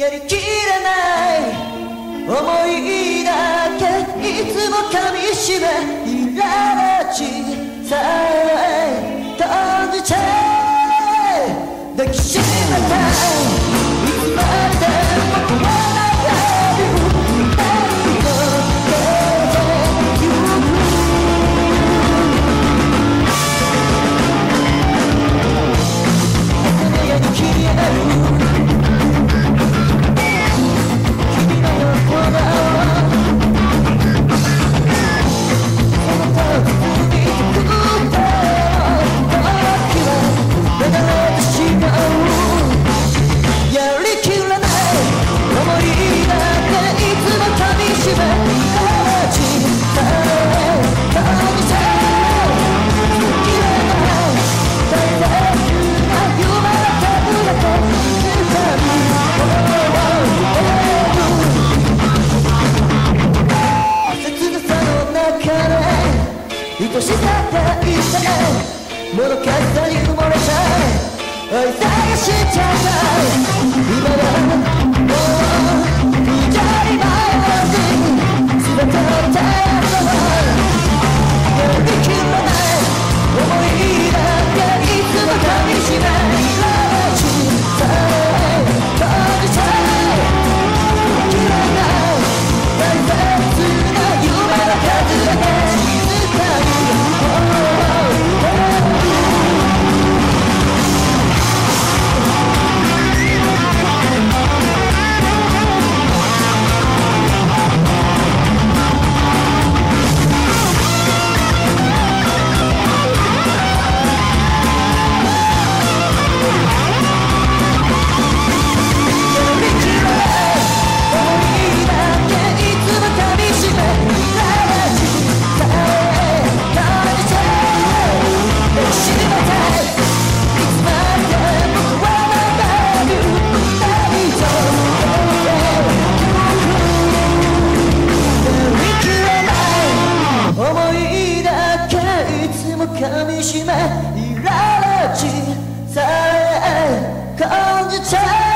やりきれない思い愛しさって言ったもどかしさに埋もれちゃう愛探しちゃう今は 감이 심해 이라지. 사회의 공주처럼